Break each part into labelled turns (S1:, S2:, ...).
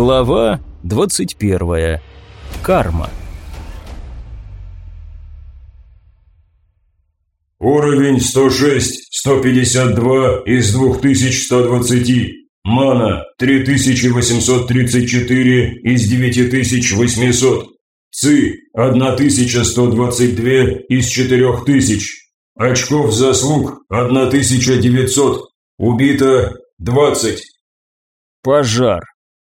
S1: Глава 21. Карма.
S2: Уровень 106, 152 из 2120. Мана 3834 из 9800. ЦИ 1122 из 4000. Очков заслуг 1900. Убито 20.
S1: Пожар.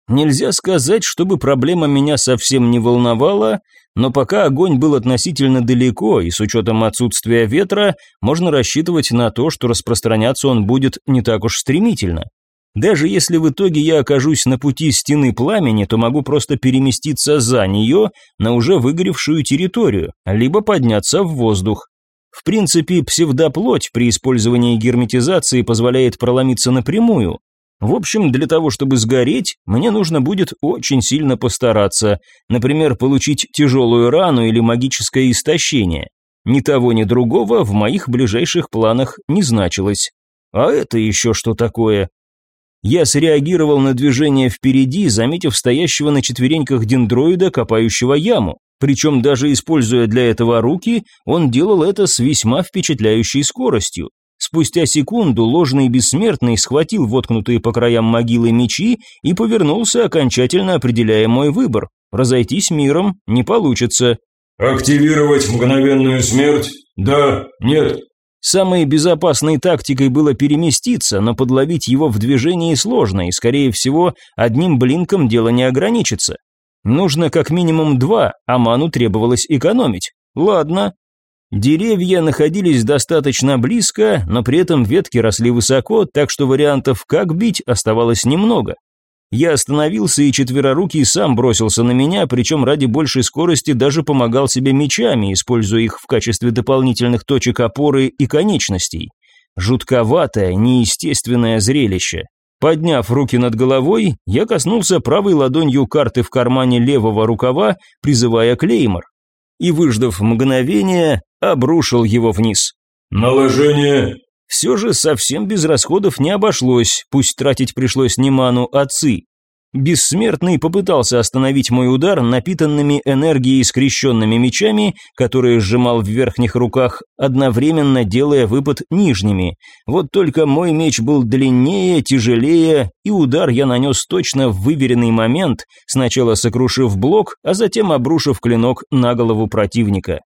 S1: Нельзя сказать, чтобы проблема меня совсем не волновала, но пока огонь был относительно далеко, и с учетом отсутствия ветра, можно рассчитывать на то, что распространяться он будет не так уж стремительно. Даже если в итоге я окажусь на пути стены пламени, то могу просто переместиться за нее на уже выгоревшую территорию, либо подняться в воздух. В принципе, псевдоплоть при использовании герметизации позволяет проломиться напрямую, в общем, для того, чтобы сгореть, мне нужно будет очень сильно постараться, например, получить тяжелую рану или магическое истощение. Ни того, ни другого в моих ближайших планах не значилось. А это еще что такое? Я среагировал на движение впереди, заметив стоящего на четвереньках дендроида, копающего яму. Причем даже используя для этого руки, он делал это с весьма впечатляющей скоростью. Спустя секунду ложный бессмертный схватил воткнутые по краям могилы мечи и повернулся, окончательно определяя мой выбор. Разойтись миром не получится.
S2: «Активировать мгновенную смерть? Да, нет».
S1: Самой безопасной тактикой было переместиться, но подловить его в движении сложно, и, скорее всего, одним блинком дело не ограничится. Нужно как минимум два, а ману требовалось экономить. Ладно, Деревья находились достаточно близко, но при этом ветки росли высоко, так что вариантов, как бить, оставалось немного. Я остановился, и четверорукий сам бросился на меня, причем ради большей скорости даже помогал себе мечами, используя их в качестве дополнительных точек опоры и конечностей. Жутковатое, неестественное зрелище. Подняв руки над головой, я коснулся правой ладонью карты в кармане левого рукава, призывая клеймор и, выждав мгновение, обрушил его вниз.
S2: «Наложение!»
S1: Все же совсем без расходов не обошлось, пусть тратить пришлось не ману, а ци. Бессмертный попытался остановить мой удар напитанными энергией скрещенными мечами, которые сжимал в верхних руках, одновременно делая выпад нижними. Вот только мой меч был длиннее, тяжелее, и удар я нанес точно в выверенный момент, сначала сокрушив блок, а затем обрушив клинок на голову противника.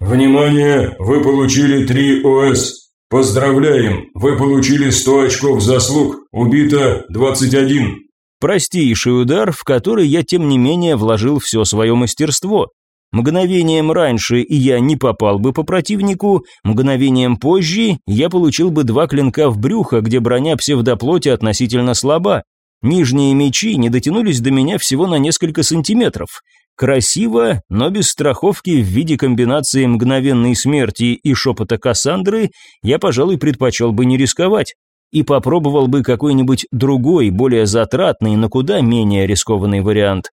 S2: «Внимание! Вы получили 3 ОС! Поздравляем! Вы получили 100 очков заслуг! Убито 21!»
S1: Простейший удар, в который я тем не менее вложил все свое мастерство. Мгновением раньше я не попал бы по противнику, мгновением позже я получил бы два клинка в брюхо, где броня псевдоплоти относительно слаба. Нижние мечи не дотянулись до меня всего на несколько сантиметров. Красиво, но без страховки в виде комбинации мгновенной смерти и шепота Кассандры я, пожалуй, предпочел бы не рисковать и попробовал бы какой-нибудь другой, более затратный, но куда менее рискованный вариант.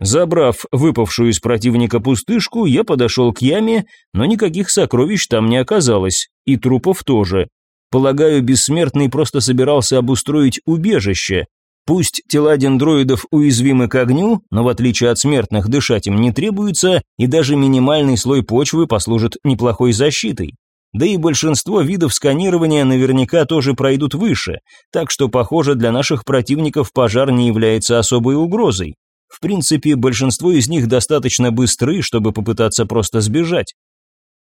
S1: Забрав выпавшую из противника пустышку, я подошел к яме, но никаких сокровищ там не оказалось, и трупов тоже. Полагаю, бессмертный просто собирался обустроить убежище. Пусть тела дендроидов уязвимы к огню, но в отличие от смертных дышать им не требуется, и даже минимальный слой почвы послужит неплохой защитой. Да и большинство видов сканирования наверняка тоже пройдут выше, так что, похоже, для наших противников пожар не является особой угрозой. В принципе, большинство из них достаточно быстры, чтобы попытаться просто сбежать.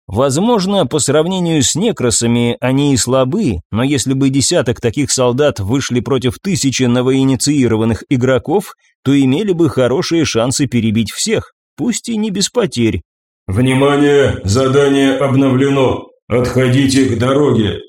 S1: Возможно, по сравнению с некросами они и слабы, но если бы десяток таких солдат вышли против тысячи новоинициированных игроков, то имели бы хорошие шансы перебить всех, пусть и не без потерь.
S2: «Внимание! Задание обновлено! «Отходите к дороге!»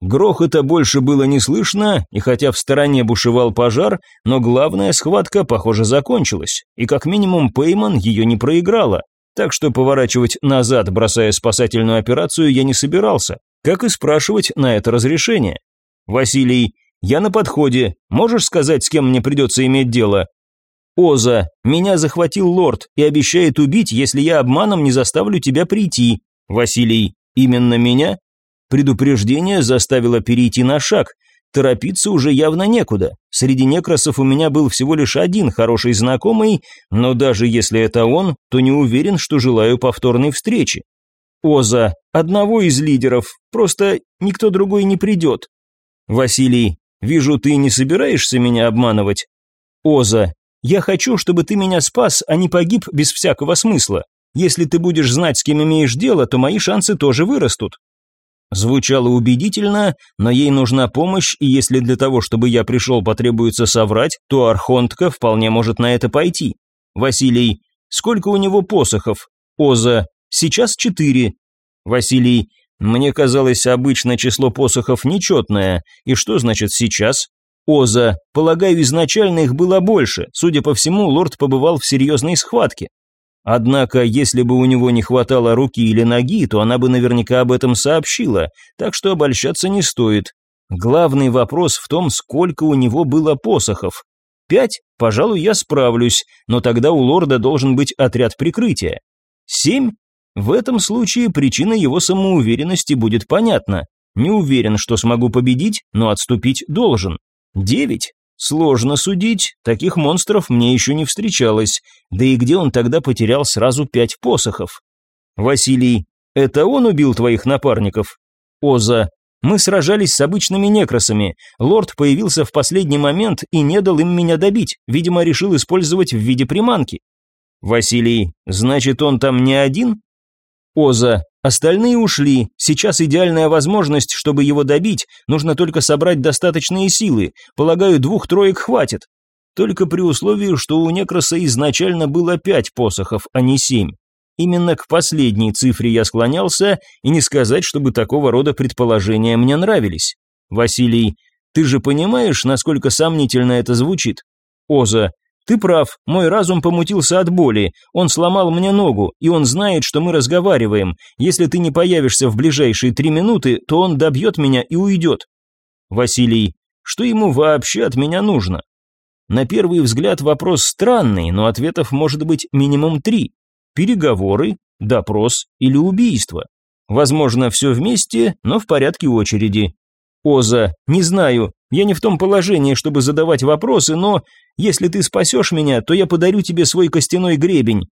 S1: Грохота больше было не слышно, и хотя в стороне бушевал пожар, но главная схватка, похоже, закончилась, и как минимум Пейман ее не проиграла. Так что поворачивать назад, бросая спасательную операцию, я не собирался, как и спрашивать на это разрешение. «Василий, я на подходе, можешь сказать, с кем мне придется иметь дело?» «Оза, меня захватил лорд и обещает убить, если я обманом не заставлю тебя прийти». «Василий, Именно меня? Предупреждение заставило перейти на шаг. Торопиться уже явно некуда. Среди некросов у меня был всего лишь один хороший знакомый, но даже если это он, то не уверен, что желаю повторной встречи. Оза, одного из лидеров, просто никто другой не придет. Василий, вижу, ты не собираешься меня обманывать. Оза, я хочу, чтобы ты меня спас, а не погиб без всякого смысла. Если ты будешь знать, с кем имеешь дело, то мои шансы тоже вырастут. Звучало убедительно, но ей нужна помощь, и если для того, чтобы я пришел, потребуется соврать, то Архонтка вполне может на это пойти. Василий, сколько у него посохов? Оза, сейчас четыре. Василий, мне казалось, обычно число посохов нечетное, и что значит сейчас? Оза, полагаю, изначально их было больше, судя по всему, лорд побывал в серьезной схватке. Однако, если бы у него не хватало руки или ноги, то она бы наверняка об этом сообщила, так что обольщаться не стоит. Главный вопрос в том, сколько у него было посохов. Пять? Пожалуй, я справлюсь, но тогда у лорда должен быть отряд прикрытия. Семь? В этом случае причина его самоуверенности будет понятна. Не уверен, что смогу победить, но отступить должен. Девять? Сложно судить, таких монстров мне еще не встречалось, да и где он тогда потерял сразу пять посохов? Василий, это он убил твоих напарников? Оза, мы сражались с обычными некросами, лорд появился в последний момент и не дал им меня добить, видимо, решил использовать в виде приманки. Василий, значит, он там не один? Оза, остальные ушли, сейчас идеальная возможность, чтобы его добить, нужно только собрать достаточные силы, полагаю, двух-троек хватит. Только при условии, что у Некроса изначально было пять посохов, а не семь. Именно к последней цифре я склонялся, и не сказать, чтобы такого рода предположения мне нравились. Василий, ты же понимаешь, насколько сомнительно это звучит? Оза, ты прав, мой разум помутился от боли. Он сломал мне ногу, и он знает, что мы разговариваем. Если ты не появишься в ближайшие три минуты, то он добьет меня и уйдет. Василий, что ему вообще от меня нужно? На первый взгляд вопрос странный, но ответов может быть минимум три. Переговоры, допрос или убийство. Возможно, все вместе, но в порядке очереди. Оза, не знаю, я не в том положении, чтобы задавать вопросы, но если ты спасешь меня, то я подарю тебе свой костяной гребень».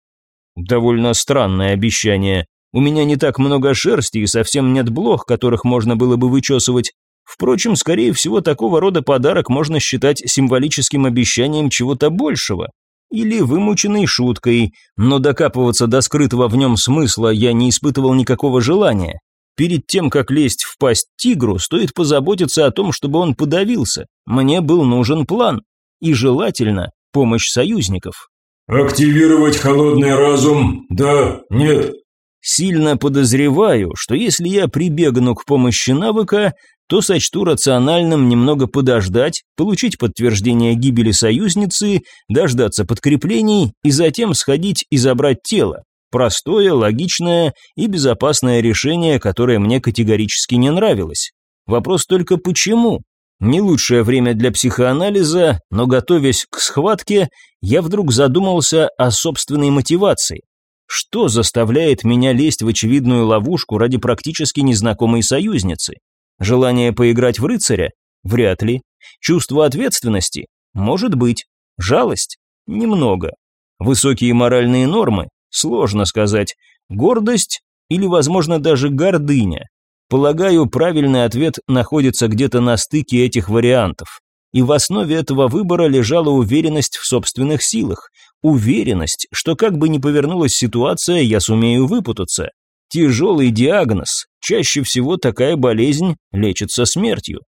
S1: Довольно странное обещание. У меня не так много шерсти и совсем нет блох, которых можно было бы вычесывать. Впрочем, скорее всего, такого рода подарок можно считать символическим обещанием чего-то большего. Или вымученной шуткой, но докапываться до скрытого в нем смысла я не испытывал никакого желания. Перед тем, как лезть в пасть тигру, стоит позаботиться о том, чтобы он подавился. Мне был нужен план. И желательно помощь союзников.
S2: «Активировать холодный разум? Да? Нет?»
S1: Сильно подозреваю, что если я прибегну к помощи навыка, то сочту рациональным немного подождать, получить подтверждение гибели союзницы, дождаться подкреплений и затем сходить и забрать тело. Простое, логичное и безопасное решение, которое мне категорически не нравилось. Вопрос только почему? Не лучшее время для психоанализа, но готовясь к схватке, я вдруг задумался о собственной мотивации. Что заставляет меня лезть в очевидную ловушку ради практически незнакомой союзницы? Желание поиграть в рыцаря? Вряд ли. Чувство ответственности? Может быть. Жалость? Немного. Высокие моральные нормы? Сложно сказать. Гордость или, возможно, даже гордыня. Полагаю, правильный ответ находится где-то на стыке этих вариантов. И в основе этого выбора лежала уверенность в собственных силах. Уверенность, что как бы ни повернулась ситуация, я сумею выпутаться. Тяжелый диагноз. Чаще всего такая болезнь лечится смертью.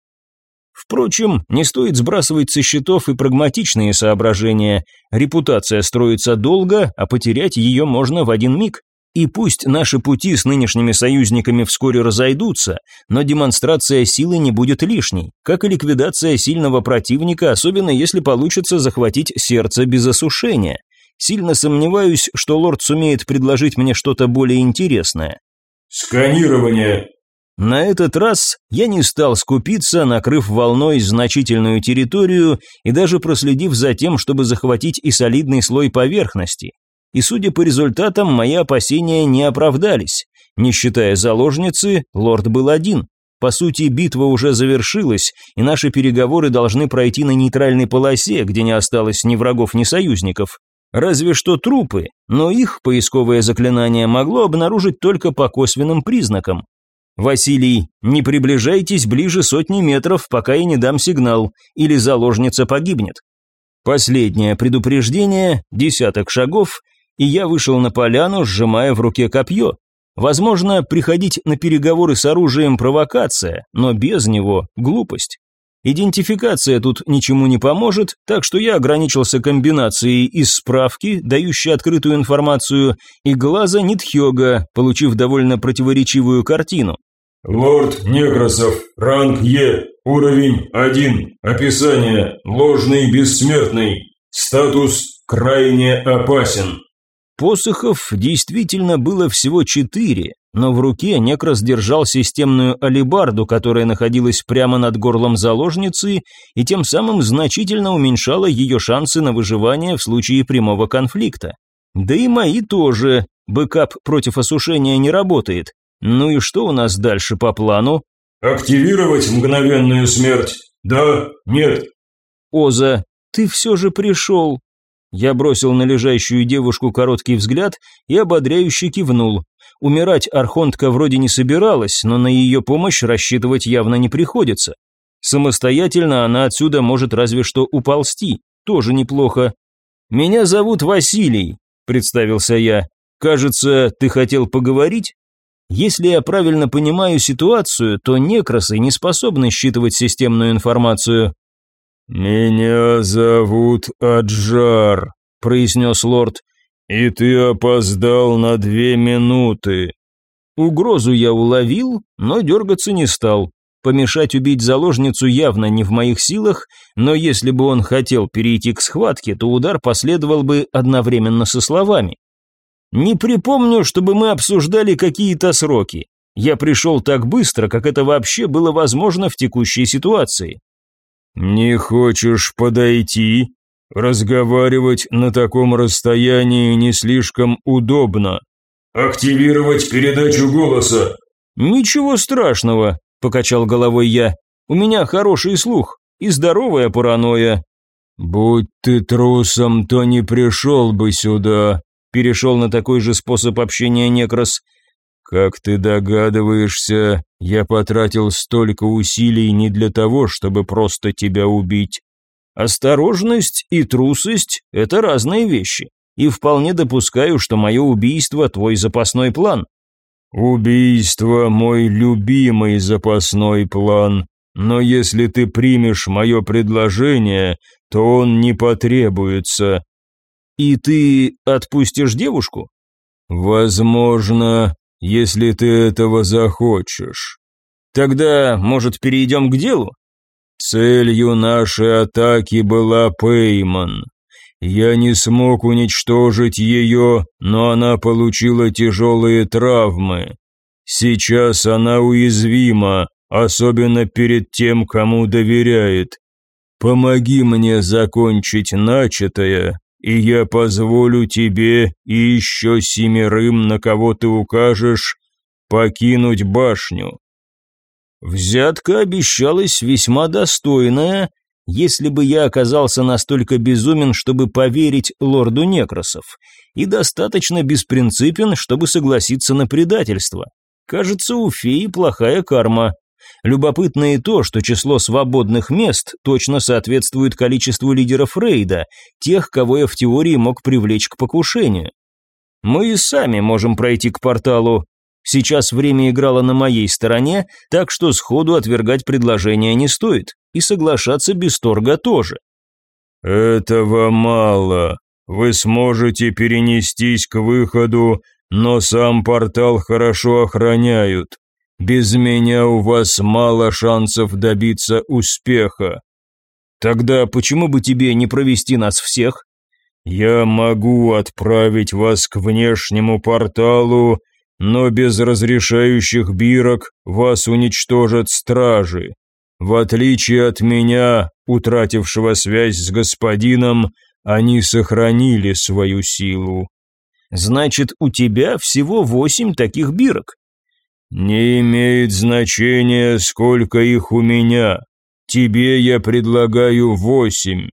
S1: Впрочем, не стоит сбрасывать со счетов и прагматичные соображения. Репутация строится долго, а потерять ее можно в один миг. И пусть наши пути с нынешними союзниками вскоре разойдутся, но демонстрация силы не будет лишней, как и ликвидация сильного противника, особенно если получится захватить сердце без осушения. Сильно сомневаюсь, что лорд сумеет предложить мне что-то более интересное.
S2: «Сканирование»,
S1: на этот раз я не стал скупиться, накрыв волной значительную территорию и даже проследив за тем, чтобы захватить и солидный слой поверхности. И судя по результатам, мои опасения не оправдались. Не считая заложницы, лорд был один. По сути, битва уже завершилась, и наши переговоры должны пройти на нейтральной полосе, где не осталось ни врагов, ни союзников. Разве что трупы, но их поисковое заклинание могло обнаружить только по косвенным признакам. «Василий, не приближайтесь ближе сотни метров, пока я не дам сигнал, или заложница погибнет». Последнее предупреждение, десяток шагов, и я вышел на поляну, сжимая в руке копье. Возможно, приходить на переговоры с оружием провокация, но без него глупость. Идентификация тут ничему не поможет, так что я ограничился комбинацией из справки, дающей открытую информацию, и глаза Нитхёга, получив довольно противоречивую картину.
S2: Лорд Некросов, ранг Е, уровень 1, описание, ложный бессмертный, статус крайне опасен.
S1: Посохов действительно было всего четыре, но в руке Некрас держал системную алибарду, которая находилась прямо над горлом заложницы и тем самым значительно уменьшала ее шансы на выживание в случае прямого конфликта. Да и мои тоже. Бэкап против осушения не работает. Ну и что у нас дальше по плану?
S2: Активировать мгновенную смерть. Да, нет.
S1: Оза, ты все же пришел. Я бросил на лежащую девушку короткий взгляд и ободряюще кивнул. Умирать Архонтка вроде не собиралась, но на ее помощь рассчитывать явно не приходится. Самостоятельно она отсюда может разве что уползти, тоже неплохо. «Меня зовут Василий», – представился я. «Кажется, ты хотел поговорить?» Если я правильно понимаю ситуацию, то некросы не способны считывать системную информацию.
S2: «Меня зовут Аджар», – произнес лорд, – «и ты опоздал на две минуты».
S1: Угрозу я уловил, но дергаться не стал. Помешать убить заложницу явно не в моих силах, но если бы он хотел перейти к схватке, то удар последовал бы одновременно со словами. «Не припомню, чтобы мы обсуждали какие-то сроки. Я пришел так быстро, как это вообще было возможно в текущей ситуации.
S2: «Не хочешь подойти? Разговаривать на таком расстоянии не слишком удобно. Активировать передачу голоса».
S1: «Ничего страшного», – покачал головой я. «У меня хороший слух и здоровая паранойя».
S2: «Будь ты трусом, то не пришел бы сюда», – перешел на такой же способ общения Некрас. «Как ты догадываешься, я потратил столько усилий не для того, чтобы просто тебя убить.
S1: Осторожность и трусость – это разные вещи, и вполне допускаю, что мое убийство – твой запасной план».
S2: «Убийство – мой любимый запасной план, но если ты примешь мое предложение, то он не потребуется».
S1: «И ты отпустишь девушку?»
S2: «Возможно, если ты этого захочешь.
S1: Тогда, может, перейдем к делу?
S2: Целью нашей атаки была Пейман. Я не смог уничтожить ее, но она получила тяжелые травмы. Сейчас она уязвима, особенно перед тем, кому доверяет. Помоги мне закончить начатое, и я позволю тебе и еще семерым, на кого ты укажешь, покинуть башню».
S1: Взятка обещалась весьма достойная, если бы я оказался настолько безумен, чтобы поверить лорду Некросов, и достаточно беспринципен, чтобы согласиться на предательство. Кажется, у феи плохая карма. Любопытно и то, что число свободных мест точно соответствует количеству лидеров рейда, тех, кого я в теории мог привлечь к покушению. Мы и сами можем пройти к порталу. Сейчас время играло на моей стороне, так что сходу отвергать предложение не стоит, и соглашаться без торга тоже.
S2: «Этого мало. Вы сможете перенестись к выходу, но сам портал хорошо охраняют. Без меня у вас мало шансов добиться успеха.
S1: Тогда почему бы тебе не провести нас всех?
S2: Я могу отправить вас к внешнему порталу, но без разрешающих бирок вас уничтожат стражи. В отличие от меня, утратившего связь с господином, они сохранили свою силу.
S1: Значит, у тебя всего восемь таких бирок.
S2: Не имеет значения, сколько их у меня. Тебе я предлагаю восемь.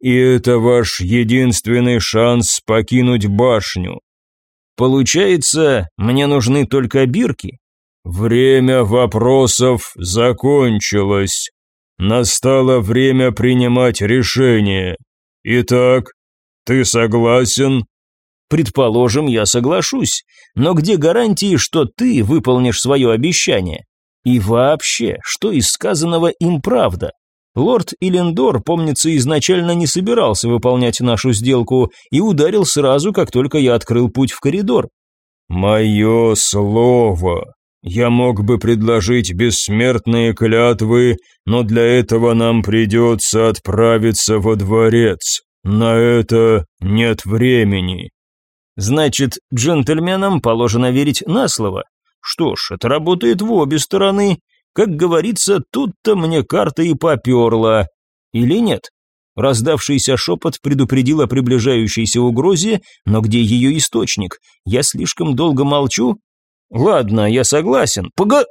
S2: И это ваш единственный шанс покинуть башню.
S1: Получается, мне нужны только бирки?
S2: Время вопросов закончилось. Настало время принимать решение. Итак, ты согласен?
S1: Предположим, я соглашусь, но где гарантии, что ты выполнишь свое обещание? И вообще, что из сказанного им правда? Лорд Илендор, помнится, изначально не собирался выполнять нашу сделку и ударил сразу, как только я открыл путь в коридор.
S2: «Мое слово. Я мог бы предложить бессмертные клятвы, но для этого нам придется отправиться во дворец. На это нет времени».
S1: Значит, джентльменам положено верить на слово. Что ж, это работает в обе стороны. Как говорится, тут-то мне карта и поперла. Или нет? Раздавшийся шепот предупредил о приближающейся угрозе, но где ее источник? Я слишком долго молчу? Ладно, я согласен. Пога...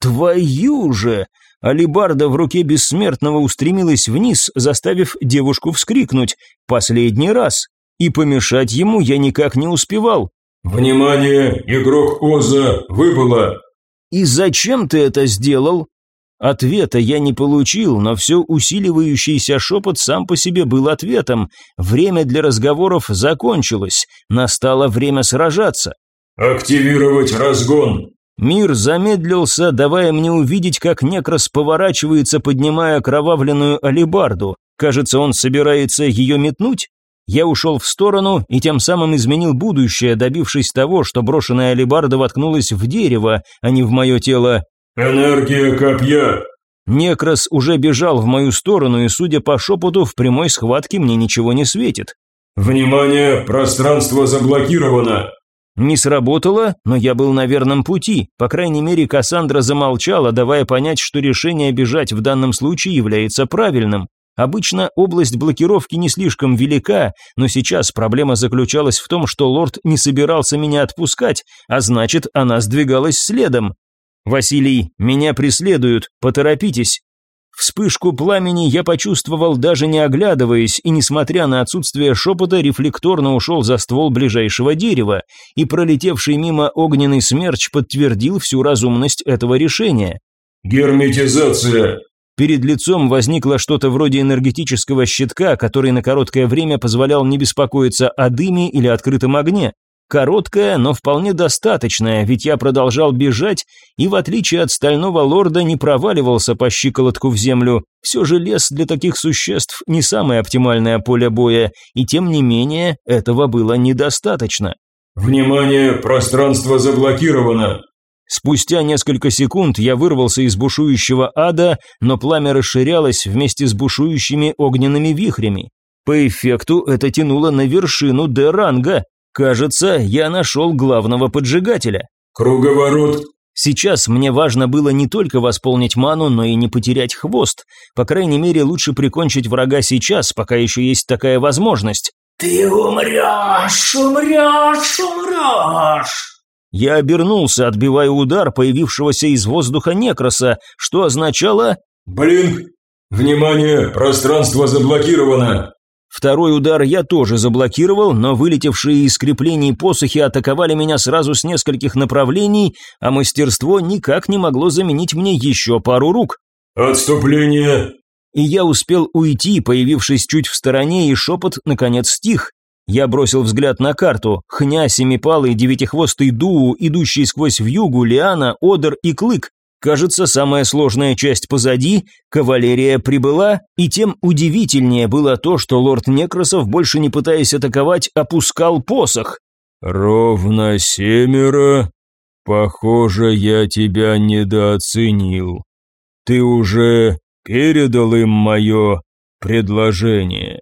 S1: Твою же! Алибарда в руке бессмертного устремилась вниз, заставив девушку вскрикнуть. Последний раз и помешать ему я никак не успевал.
S2: «Внимание! Игрок Оза выбыло!»
S1: «И зачем ты это сделал?» Ответа я не получил, но все усиливающийся шепот сам по себе был ответом. Время для разговоров закончилось, настало время сражаться.
S2: «Активировать разгон!»
S1: Мир замедлился, давая мне увидеть, как Некрас поворачивается, поднимая кровавленную алебарду. Кажется, он собирается ее метнуть? Я ушел в сторону и тем самым изменил будущее, добившись того, что брошенная алебарда воткнулась в дерево, а не в мое тело.
S2: «Энергия копья!»
S1: Некрас уже бежал в мою сторону, и, судя по шепоту, в прямой схватке мне ничего не светит.
S2: «Внимание! Пространство заблокировано!»
S1: Не сработало, но я был на верном пути. По крайней мере, Кассандра замолчала, давая понять, что решение бежать в данном случае является правильным. Обычно область блокировки не слишком велика, но сейчас проблема заключалась в том, что лорд не собирался меня отпускать, а значит, она сдвигалась следом. «Василий, меня преследуют, поторопитесь». Вспышку пламени я почувствовал даже не оглядываясь, и несмотря на отсутствие шепота, рефлекторно ушел за ствол ближайшего дерева, и пролетевший мимо огненный смерч подтвердил всю разумность этого решения.
S2: «Герметизация»,
S1: Перед лицом возникло что-то вроде энергетического щитка, который на короткое время позволял не беспокоиться о дыме или открытом огне. Короткое, но вполне достаточное, ведь я продолжал бежать и, в отличие от стального лорда, не проваливался по щиколотку в землю. Все же лес для таких существ не самое оптимальное поле боя, и тем не менее этого было недостаточно.
S2: «Внимание, пространство заблокировано!»
S1: Спустя несколько секунд я вырвался из бушующего ада, но пламя расширялось вместе с бушующими огненными вихрями. По эффекту это тянуло на вершину Д-ранга. Кажется, я нашел главного поджигателя.
S2: «Круговорот!»
S1: Сейчас мне важно было не только восполнить ману, но и не потерять хвост. По крайней мере, лучше прикончить врага сейчас, пока еще есть такая возможность.
S3: «Ты умрешь, умрешь, умрешь!»
S1: Я обернулся, отбивая удар появившегося из воздуха некроса, что означало
S2: «Блин! Внимание! Пространство заблокировано!»
S1: Второй удар я тоже заблокировал, но вылетевшие из креплений посохи атаковали меня сразу с нескольких направлений, а мастерство никак не могло заменить мне еще пару рук.
S2: «Отступление!»
S1: И я успел уйти, появившись чуть в стороне, и шепот, наконец, стих. Я бросил взгляд на карту. Хня, семипалый, девятихвостый дуу, идущий сквозь вьюгу, лиана, одер и клык. Кажется, самая сложная часть позади, кавалерия прибыла, и тем удивительнее было то, что лорд Некросов, больше не пытаясь атаковать, опускал посох.
S2: «Ровно семеро? Похоже, я тебя недооценил. Ты уже передал им мое предложение».